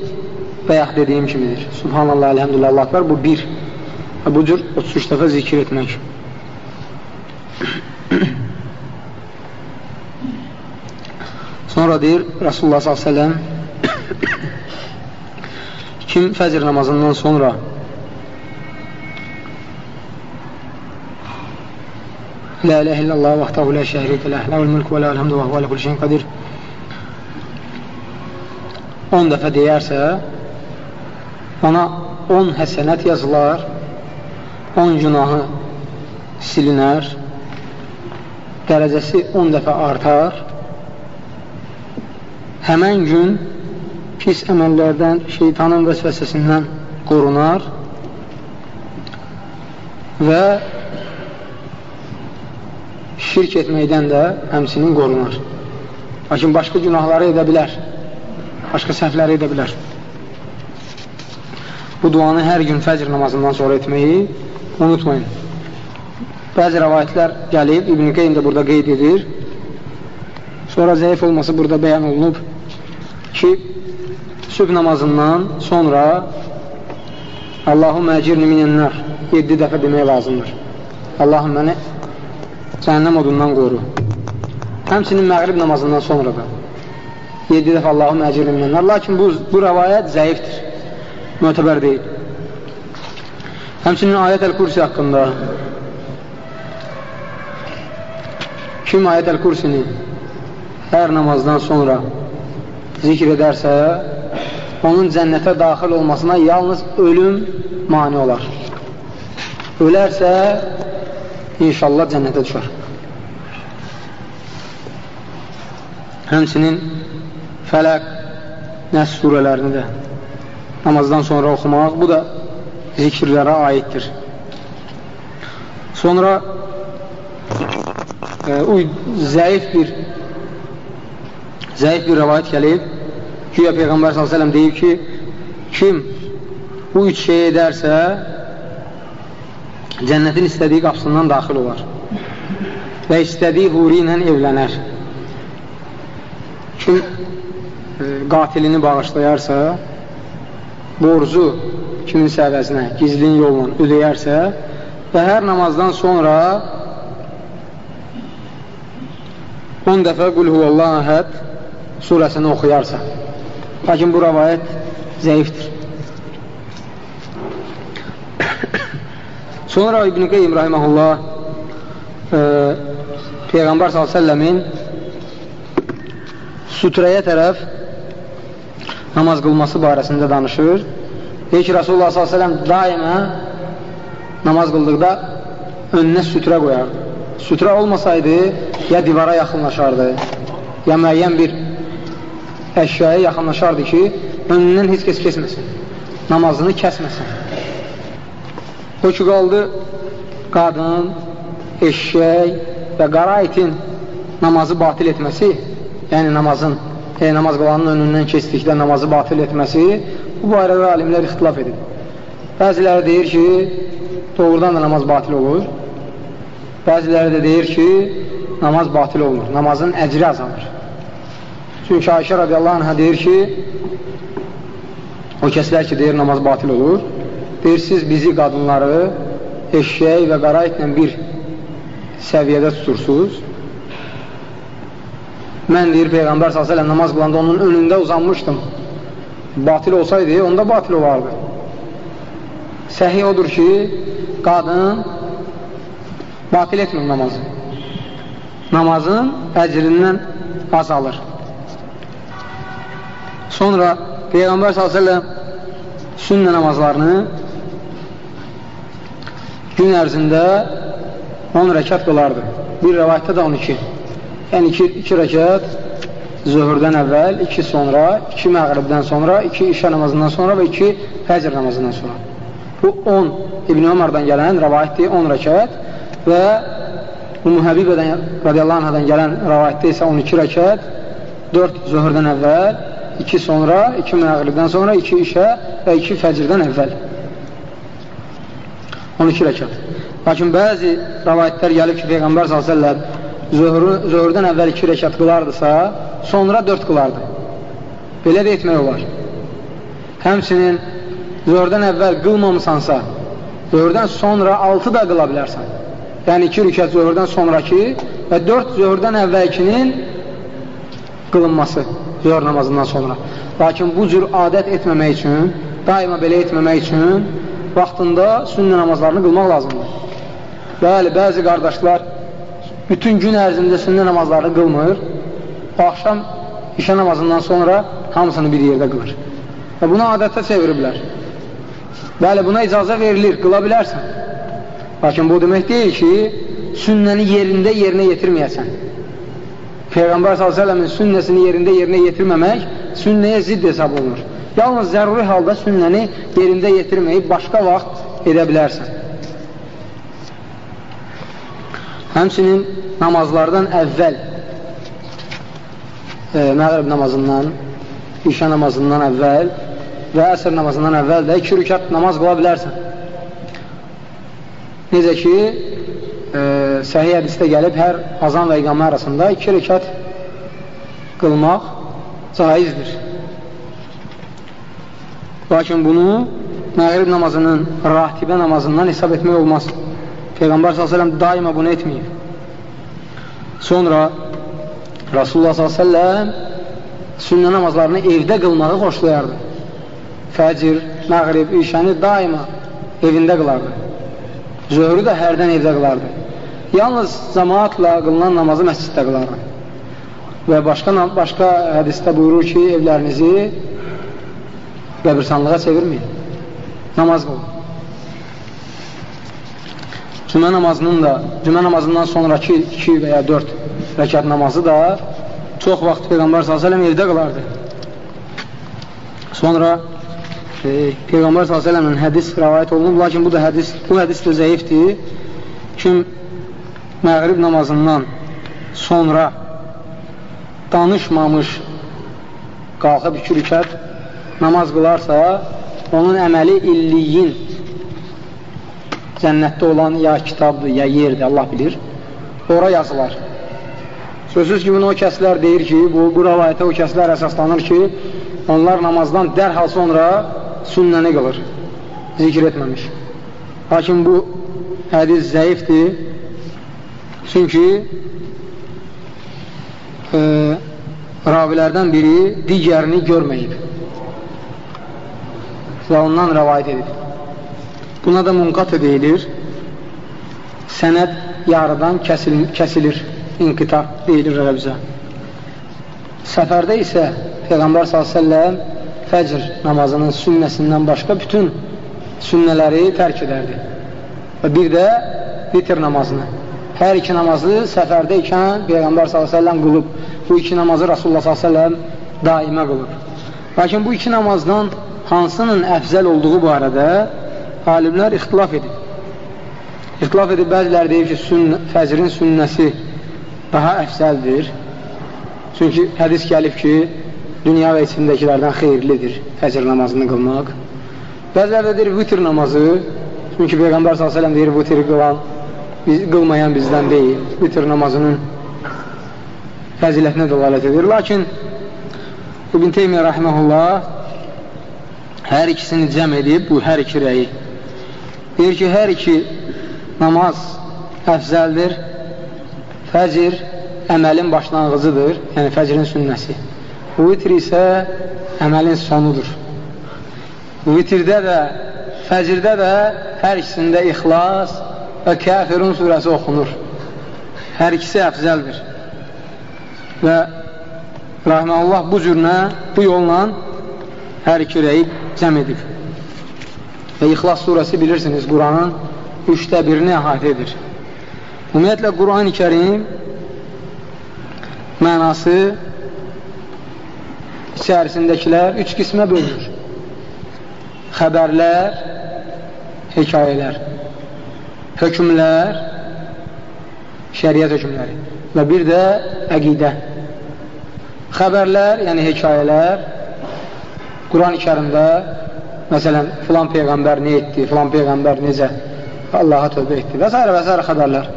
bəyək dediyim kimidir. Subhanallah, elhamdülillah, Allah akbar bu bir. Bu cür 33 dəfə zikir etmək. Sonra deyir Rasulullah s.ə.v kim fəcr namazından sonra La ilahe illallah vahdahu la şərikə ləh, ləhul mülk və ləhul həmdu və huvə ləkulli şeyin qadir 10 dəfə deyərsə ona 10 həsənət yazılar 10 günahı silinər dərəcəsi 10 dəfə artar həmən gün pis əməllərdən şeytanın vəsvəsəsindən qorunar və şirk etməkdən də həmsinin qorunar. Lakin başqa günahları edə bilər, başqa səhvləri edə bilər. Bu duanı hər gün fəcr namazından sonra etməyi unutmayın. Bəzi rəvayətlər gəlib, İbn-i Qeym də burada qeyd edir. Sonra zəif olması burada bəyan olunub ki, sübh namazından sonra Allahum əcirni minənlər 7 dəfə demək lazımdır. Allahım məni cəhənnəm odundan qoru. Həmçinin məğrib namazından sonra da 7 dəfə Allahım əcrin minlər. Lakin bu, bu rəvayət zəifdir, mötəbər deyil. Həmçinin ayət əl-kursi haqqında kim ayət əl-kursini hər namazdan sonra zikr edərsə, onun cənnətə daxil olmasına yalnız ölüm mani olar. Ölərsə, inşallah cənnətə düşər. Həmçinin fələq, nəs surələrini də namazdan sonra oxumaq, bu da zikirlərə aiddir. Sonra e, uy, zəif bir zəif bir rəvayət gəlib. Güya Peyğəmbər s.ə.v deyib ki, kim bu üç şey edərsə, cənnətin istədiyi qapısından daxil olar və istədiyi huri ilə evlənər. Kim e, qatilini bağışlayarsa, borcu kiminsə əvəzinə gizlin yolla ödəyərsə və hər namazdan sonra 10 dəfə Qul huvəllah əhəd surəsini oxuyarsa. Lakin bu rəvayət zəifdir. Sonra İbn-i Qeym rahiməhullah e, Peyğəmbər s.ə.v-in sütrəyə tərəf namaz qılması barəsində danışır. Deyir ki, Rasulullah s.ə.v daimə namaz qıldıqda önünə sütrə qoyardı. Sütrə olmasaydı, ya divara yaxınlaşardı, ya müəyyən bir əşyaya yaxınlaşardı ki, önündən heç kəs kesməsin, namazını kəsməsin. O ki, qaldı qadın, eşək və qara itin namazı batil etməsi, yəni namazın, e, namaz qılanın önündən keçdikdə namazı batil etməsi, bu barədə alimlər ixtilaf edib. Bəziləri deyir ki, doğrudan da namaz batil olur. Bəziləri də deyir ki, namaz batil olmur, namazın əcri azalır. Çünki Ayşə radiyallahu anhə deyir ki, o kəslər ki, deyir namaz batil olur, deyir, siz bizi qadınları eşək və qara itlə bir səviyyədə tutursunuz. Mən deyir, Peyğəmbər s.ə.v namaz qılanda onun önündə uzanmışdım. Batil olsaydı, onda batil olardı. Səhi odur ki, qadın batil etmir namazı. Namazın əcrindən azalır. Sonra Peyğəmbər s.ə.v sünnə namazlarını gün ərzində 10 rəkat qılardı. Bir rəvayətdə də 12. Yəni 2, 2 rəkat zöhrdən əvvəl, 2 sonra, 2 məğribdən sonra, 2 işə namazından sonra və 2 fəcr namazından sonra. Bu 10 İbn Ömərdən gələn rəvayətdir 10 rəkat və Ümmü Həbibədən radiyallahu anhadan gələn rəvayətdə isə 12 rəkat 4 zöhrdən əvvəl, 2 sonra, 2 məğribdən sonra, 2 işə və 2 fəcrdən əvvəl. 12 rəkat. Lakin bəzi rəvayətlər gəlib ki, Peyğəmbər s.ə.v zöhrdən əvvəl 2 rəkat qılardısa, sonra 4 qılardı. Belə də etmək olar. Həmsinin zöhrdən əvvəl qılmamısansa, zöhrdən sonra 6 da qıla bilərsən. Yəni 2 rükət zöhrdən sonraki və 4 zöhrdən əvvəlkinin qılınması zöhr namazından sonra. Lakin bu cür adət etməmək üçün, daima belə etməmək üçün vaxtında sünnə namazlarını qılmaq lazımdır. Bəli, bəzi qardaşlar bütün gün ərzində sünnə namazlarını qılmır, axşam işə namazından sonra hamısını bir yerdə qılır. Və buna adətə çeviriblər. Bəli, buna icazə verilir, qıla bilərsən. Lakin bu demək deyil ki, sünnəni yerində yerinə yetirməyəsən. Peyğəmbər s.ə.v-in sünnəsini yerində yerinə yetirməmək sünnəyə zidd hesab olunur. Yalnız zəruri halda sünnəni yerində yetirməyib başqa vaxt edə bilərsən. Həmçinin namazlardan əvvəl e, məğrib namazından, işə namazından əvvəl və əsr namazından əvvəl də iki rükat namaz qıla bilərsən. Necə ki, e, səhiyyə hədisdə gəlib, hər azan və iqamə arasında iki rəkat qılmaq caizdir. Lakin bunu məğrib namazının ratibə namazından hesab etmək olmaz. Peyğəmbər s.ə.v daima bunu etməyib. Sonra Rasulullah s.ə.v sünnə namazlarını evdə qılmağı xoşlayardı. Fəcr, məğrib, işəni daima evində qılardı. Zöhrü də hərdən evdə qılardı. Yalnız cəmaatla qılınan namazı məsciddə qılarlar. Və başqa, başqa hədisdə buyurur ki, evlərinizi qəbirsanlığa çevirməyin. Namaz qılın. Cümə namazının da, cümə namazından sonraki 2 və ya 4 rəkat namazı da çox vaxt Peyğəmbər s.ə.v evdə qılardı. Sonra Peyğəmbər s.ə.v-in hədis rəvayət olunub, lakin bu da hədis, bu hədis də zəifdir. Kim məğrib namazından sonra danışmamış qalxıb iki rükət namaz qılarsa, onun əməli illiyin cənnətdə olan ya kitabdır, ya yerdir, Allah bilir, ora yazılar. Sözsüz kimi o kəslər deyir ki, bu, bu rəvayətə o kəslər əsaslanır ki, onlar namazdan dərhal sonra sünnəni qılır, zikr etməmiş. Lakin bu hədis zəifdir, çünki e, ravilərdən biri digərini görməyib və ondan rəvayət edib. Buna da munqatı deyilir. Sənəd yarıdan kəsilir, kəsilir inqita deyilir rəvzə. Səfərdə isə Peyğəmbər s.ə.v fəcr namazının sünnəsindən başqa bütün sünnələri tərk edərdi. Və bir də vitr namazını. Hər iki namazı səfərdə ikən Peyğəmbər s.ə.v qılıb. Bu iki namazı Rasulullah s.ə.v daimə qılıb. Lakin bu iki namazdan hansının əfzəl olduğu barədə alimlər ixtilaf edib. İxtilaf edib, bəziləri deyib ki, sünn fəcrin sünnəsi daha əfsəldir. Çünki hədis gəlib ki, dünya və içindəkilərdən xeyirlidir fəcr namazını qılmaq. Bəziləri də deyir, vitr namazı, çünki Peyğəmbər s.ə.v deyir, vitr qılan, biz, qılmayan bizdən deyil, vitr namazının fəzilətinə dəlalət edir. Lakin İbn Teymiyyə rəhməhullah hər ikisini cəm edib, bu hər iki rəyi. Deyir ki, hər iki namaz əfzəldir, fəcr əməlin başlanğıcıdır, yəni fəcrin sünnəsi. Vitr isə əməlin sonudur. Vitrdə də, fəcrdə də hər ikisində ixlas və kəfirun surəsi oxunur. Hər ikisi əfzəldir. Və Rahmanullah bu cürünə, bu yolla hər iki rəyi cəm edib. Və İxlas surəsi bilirsiniz, Quranın üçdə birini əhatə edir. Ümumiyyətlə, Quran-ı kərim mənası içərisindəkilər üç qismə bölünür. Xəbərlər, hekayələr, hökmlər, şəriət hökmləri və bir də əqidə. Xəbərlər, yəni hekayələr, Quran-ı kərimdə məsələn, filan peyğəmbər nə etdi, filan peyğəmbər necə Allaha tövbə etdi və s. və s. xəbərlər.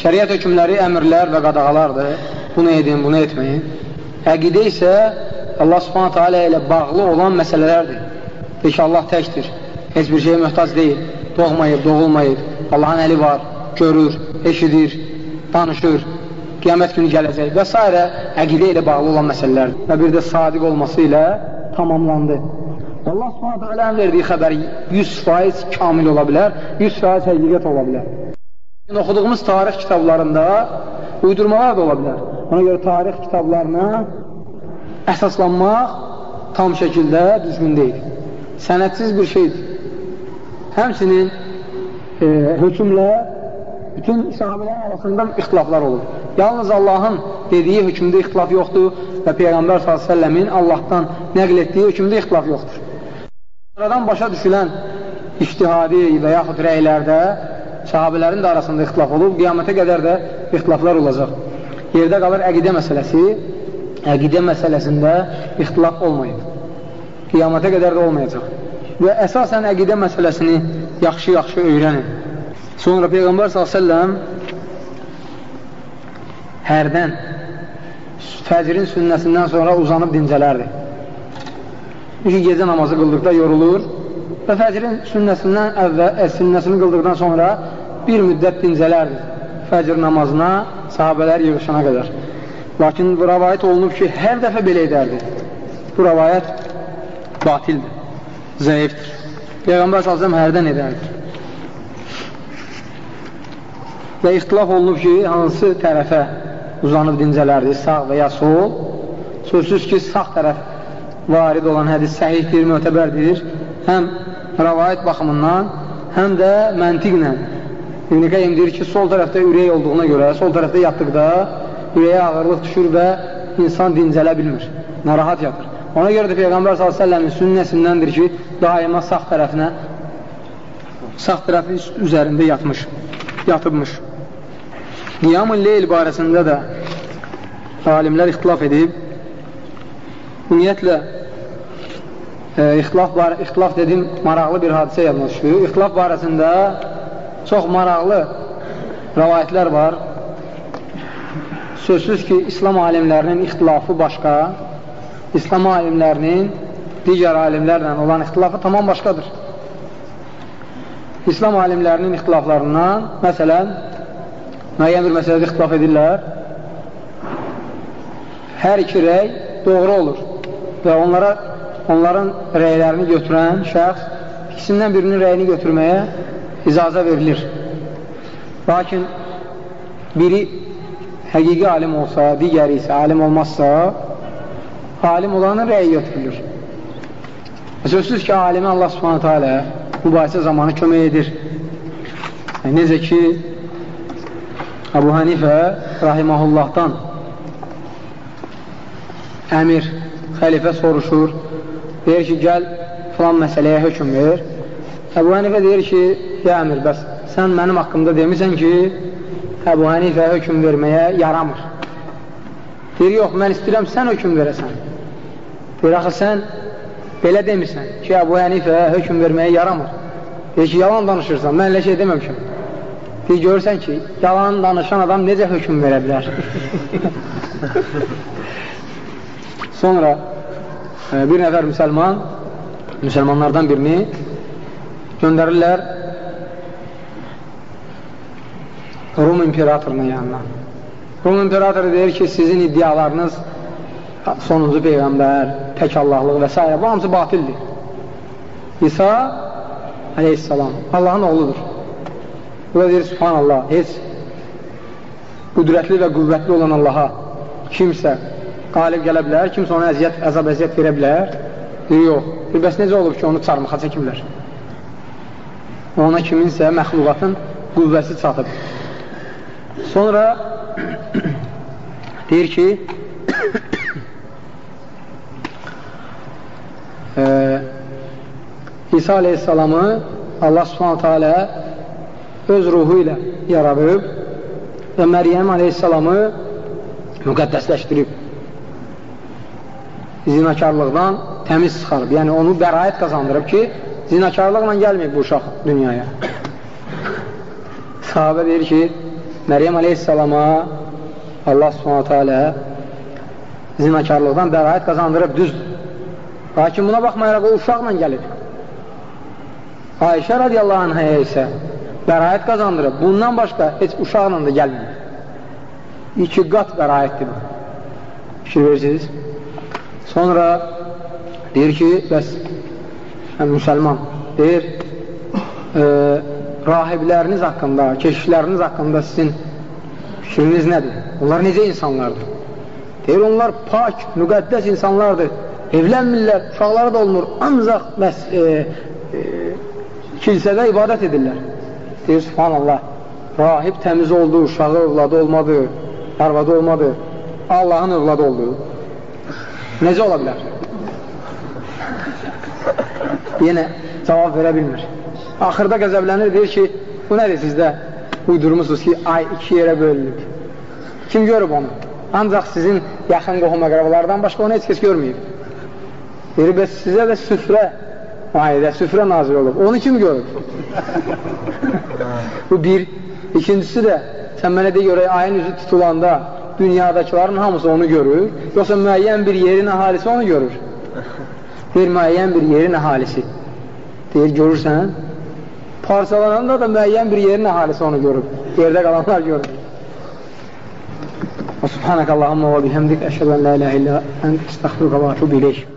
Şəriət hökmləri əmrlər və qadağalardır. Bunu edin, bunu etməyin. Əqidə isə Allah subhanətə alə ilə bağlı olan məsələlərdir. Deyir ki, Allah təkdir, heç bir şeyə möhtac deyil, doğmayıb, doğulmayıb, Allahın əli var, görür, eşidir, danışır, qiyamət günü gələcək və s. əqidə ilə bağlı olan məsələlərdir. Və bir də sadiq olması ilə tamamlandı. Allah subhanətə alənin verdiyi xəbər 100% kamil ola bilər, 100% həqiqət ola bilər. Oxuduğumuz tarix kitablarında uydurmalar da ola bilər. Ona görə tarix kitablarına əsaslanmaq tam şəkildə düzgün deyil. Sənədsiz bir şeydir. Həmsinin e, hökmlə bütün sahabələrin arasında ixtilaflar olur. Yalnız Allahın dediyi hökmdə ixtilaf yoxdur və Peyğəmbər s.ə.v-in Allahdan nəql etdiyi hökmdə ixtilaf yoxdur. Aradan başa düşülən iştihadi və yaxud rəylərdə sahabələrin də arasında ixtilaf olub, qiyamətə qədər də ixtilaflar olacaq. Yerdə qalır əqidə məsələsi, əqidə məsələsində ixtilaf olmayıb. Qiyamətə qədər də olmayacaq. Və əsasən əqidə məsələsini yaxşı-yaxşı öyrənin. Sonra Peyğəmbər s.ə.v hərdən fəcrin sünnəsindən sonra uzanıb dincələrdi. Çünki gecə namazı qıldıqda yorulur və fəcrin sünnəsindən əvvəl, sünnəsini qıldıqdan sonra bir müddət dincələrdi fəcr namazına sahabələr yığışana qədər. Lakin bu rəvayət olunub ki, hər dəfə belə edərdi. Bu rəvayət batildir, zəifdir. Peyğəmbər s.ə.v hərdən edərdi. Və ixtilaf olunub ki, hansı tərəfə uzanıb dincələrdi, sağ və ya sol. Sözsüz ki, sağ tərəf varid olan hədis səhihdir, mötəbərdir. Həm rəvayət baxımından, həm də məntiqlə. İbn-i Qeym deyir ki, sol tərəfdə ürək olduğuna görə, sol tərəfdə yatdıqda ürəyə ağırlıq düşür və insan dincələ bilmir, narahat yatır. Ona görə də Peyğəmbər s.ə.v-in sünnəsindəndir ki, daima sağ tərəfinə, sağ tərəfi üzərində yatmış, yatıbmış. Qiyam-ı leyl barəsində də alimlər ixtilaf edib. Ümumiyyətlə, e, ixtilaf, bar ixtilaf dedim, maraqlı bir hadisə yadına düşür. İxtilaf barəsində çox maraqlı rəvayətlər var. Sözsüz ki, İslam alimlərinin ixtilafı başqa, İslam alimlərinin digər alimlərlə olan ixtilafı tamam başqadır. İslam alimlərinin ixtilaflarından, məsələn, müəyyən bir məsələdə ixtilaf edirlər, hər iki rəy doğru olur və onlara onların rəylərini götürən şəxs ikisindən birinin rəyini götürməyə icazə verilir. Lakin biri həqiqi alim olsa, digəri isə alim olmazsa, alim olanın rəyi götürülür. Sözsüz ki, alimi Allah subhanətə alə mübahisə zamanı kömək edir. Yəni, necə ki, Əbu Hənifə rahimahullahdan əmir, xəlifə soruşur, deyir ki, gəl filan məsələyə hökum ver. Əbu Hənifə deyir ki, ya əmir, bəs sən mənim haqqımda demirsən ki, Əbu Hənifə hökum verməyə yaramır. Deyir, yox, mən istəyirəm, sən hökum verəsən. Deyir, axı sən belə demirsən ki, Əbu Hənifə hökum verməyə yaramır. Deyir ki, yalan danışırsan, mən elə şey deməmişəm. Deyir, görürsən ki, yalan danışan adam necə hökum verə bilər? Sonra e, bir nəfər müsəlman, müsəlmanlardan birini göndərirlər Rum imperatorunun yanına. Rum imperatoru deyir ki, sizin iddialarınız sonuncu peyğəmbər, tək Allahlıq və s. bu hamısı batildir. İsa aleyhissalam Allahın oğludur. Bu da deyir, subhanallah, heç qüdrətli və qüvvətli olan Allaha kimsə qalib gələ bilər, kimsə ona əziyyət, əzab əziyyət verə bilər. Deyir, yox. Deyir, bəs necə olub ki, onu çarmıxa çəkiblər? Ona kiminsə məxluqatın qüvvəsi çatıb. Sonra deyir ki, e, İsa aleyhissalamı Allah subhanətə alə öz ruhu ilə yaradıb və Məryəm aleyhissalamı müqəddəsləşdirib. Zinakarlıqdan təmiz çıxarıb. Yəni, onu bəraət qazandırıb ki, zinakarlıqla gəlməyib bu uşaq dünyaya. Sahabə deyir ki, Məryəm aleyhissalama Allah subhanətə alə zinakarlıqdan bəraət qazandırıb düzdür. Lakin buna baxmayaraq o uşaqla gəlib. Ayşə radiyallahu anhəyə isə bəraət qazandırıb. Bundan başqa heç uşaqla da gəlmir. İki qat bəraətdir bu. Fikir verirsiniz. Sonra deyir ki, bəs hə, müsəlman deyir, e, rahibləriniz haqqında, keşişləriniz haqqında sizin fikriniz nədir? Onlar necə insanlardır? Deyir, onlar pak, müqəddəs insanlardır. Evlənmirlər, uşaqları da olmur. Ancaq bəs e, e, kilsədə ibadət edirlər. Deyir, subhanallah, rahib təmiz oldu, uşağı övladı olmadı, arvadı olmadı, Allahın övladı oldu. Necə ola bilər? Yenə cavab verə bilmir. Axırda qəzəblənir, deyir ki, bu nədir sizdə? Uydurmuşsunuz ki, ay iki yerə bölünüb. Kim görüb onu? Ancaq sizin yaxın qohum əqrabalardan başqa onu heç kəs görməyib. Deyir, bəs sizə də süfrə ayədə süfrə nazir olub. Onu kim görüb? Bu bir. İkincisi də sən mənə de görək ayın üzü tutulanda dünyadakıların hamısı onu görür, yoxsa müəyyən bir yerin əhalisi onu görür. Deyir, müəyyən bir yerin əhalisi. Deyir, görürsən, parçalananda da müəyyən bir yerin əhalisi onu görür. Yerdə qalanlar görür. Subhanək Allahumma və bihəmdik, əşhədən la ilahe illə ən istəxfiruqa və atubu ileyk.